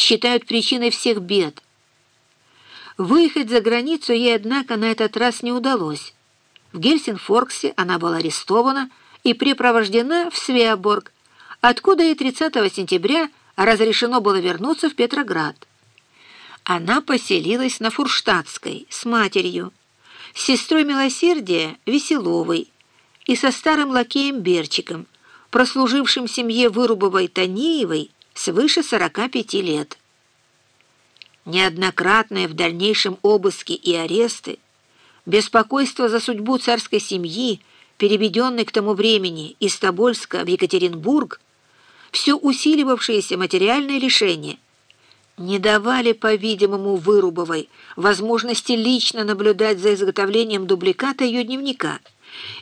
считают причиной всех бед. Выехать за границу ей, однако, на этот раз не удалось. В Гельсинфорксе она была арестована и припровождена в Свеоборг, откуда ей 30 сентября разрешено было вернуться в Петроград. Она поселилась на Фурштадтской с матерью, с сестрой Милосердия Веселовой и со старым лакеем Берчиком, прослужившим семье Вырубовой Танеевой свыше 45 лет. Неоднократные в дальнейшем обыски и аресты, беспокойство за судьбу царской семьи, переведенной к тому времени из Тобольска в Екатеринбург, все усиливавшееся материальное лишение не давали, по-видимому, Вырубовой возможности лично наблюдать за изготовлением дубликата ее дневника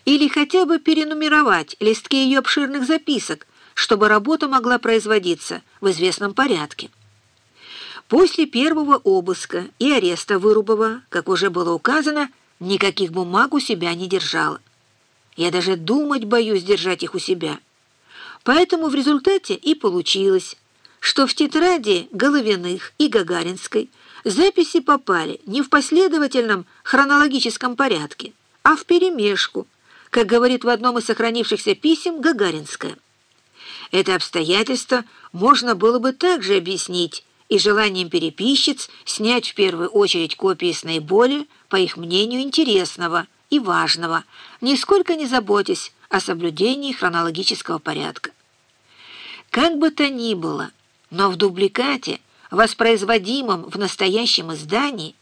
или хотя бы перенумеровать листки ее обширных записок, чтобы работа могла производиться в известном порядке. После первого обыска и ареста Вырубова, как уже было указано, никаких бумаг у себя не держала. Я даже думать боюсь держать их у себя. Поэтому в результате и получилось, что в тетради Головиных и Гагаринской записи попали не в последовательном хронологическом порядке, а в перемешку, как говорит в одном из сохранившихся писем Гагаринская. Это обстоятельство можно было бы также объяснить и желанием переписчиц снять в первую очередь копии с наиболее, по их мнению, интересного и важного, нисколько не заботясь о соблюдении хронологического порядка. Как бы то ни было, но в дубликате, воспроизводимом в настоящем издании,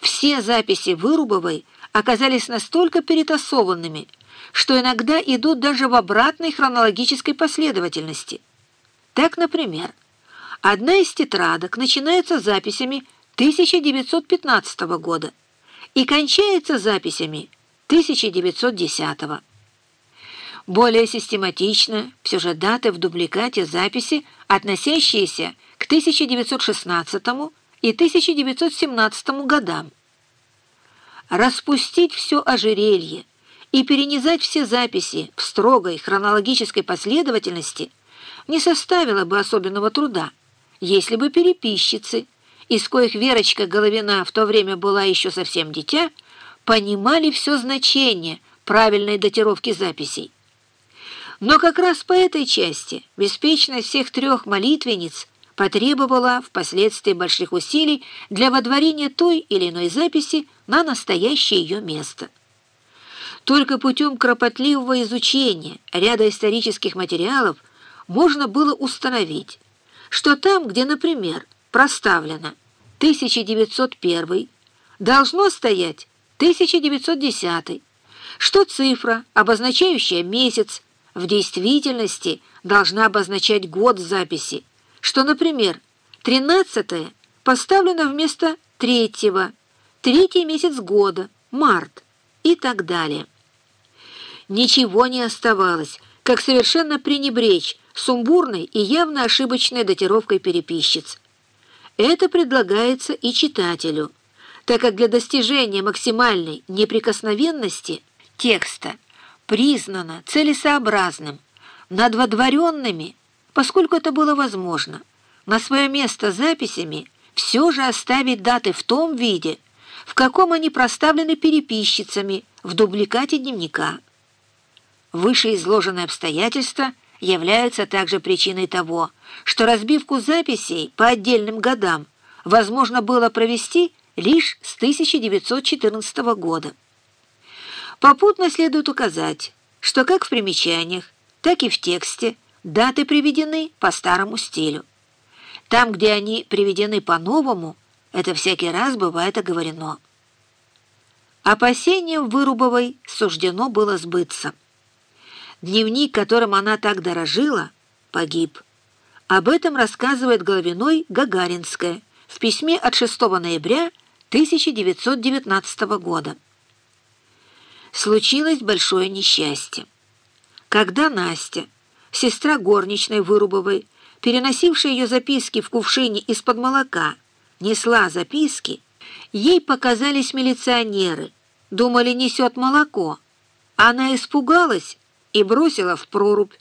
все записи Вырубовой оказались настолько перетасованными, что иногда идут даже в обратной хронологической последовательности. Так, например, одна из тетрадок начинается записями 1915 года и кончается записями 1910 года. Более систематично все же даты в дубликате записи, относящиеся к 1916 и 1917 годам. Распустить все ожерелье и перенизать все записи в строгой хронологической последовательности не составило бы особенного труда, если бы переписчицы, из коих Верочка Головина в то время была еще совсем дитя, понимали все значение правильной датировки записей. Но как раз по этой части беспечность всех трех молитвенниц потребовала впоследствии больших усилий для водворения той или иной записи на настоящее ее место. Только путем кропотливого изучения ряда исторических материалов можно было установить, что там, где, например, проставлено 1901, должно стоять 1910, что цифра, обозначающая месяц, в действительности должна обозначать год записи, что, например, 13 поставлено вместо третьего, третий месяц года, март и так далее. Ничего не оставалось, как совершенно пренебречь сумбурной и явно ошибочной датировкой переписчиц. Это предлагается и читателю, так как для достижения максимальной неприкосновенности текста – признано целесообразным над водворенными, поскольку это было возможно, на свое место записями все же оставить даты в том виде, в каком они проставлены переписчицами в дубликате дневника. Вышеизложенные обстоятельства являются также причиной того, что разбивку записей по отдельным годам возможно было провести лишь с 1914 года. Попутно следует указать, что как в примечаниях, так и в тексте даты приведены по старому стилю. Там, где они приведены по-новому, это всякий раз бывает оговорено. Опасением Вырубовой суждено было сбыться. Дневник, которым она так дорожила, погиб. Об этом рассказывает Головиной Гагаринская в письме от 6 ноября 1919 года случилось большое несчастье. Когда Настя, сестра горничной Вырубовой, переносившая ее записки в кувшине из-под молока, несла записки, ей показались милиционеры, думали, несет молоко. Она испугалась и бросила в прорубь.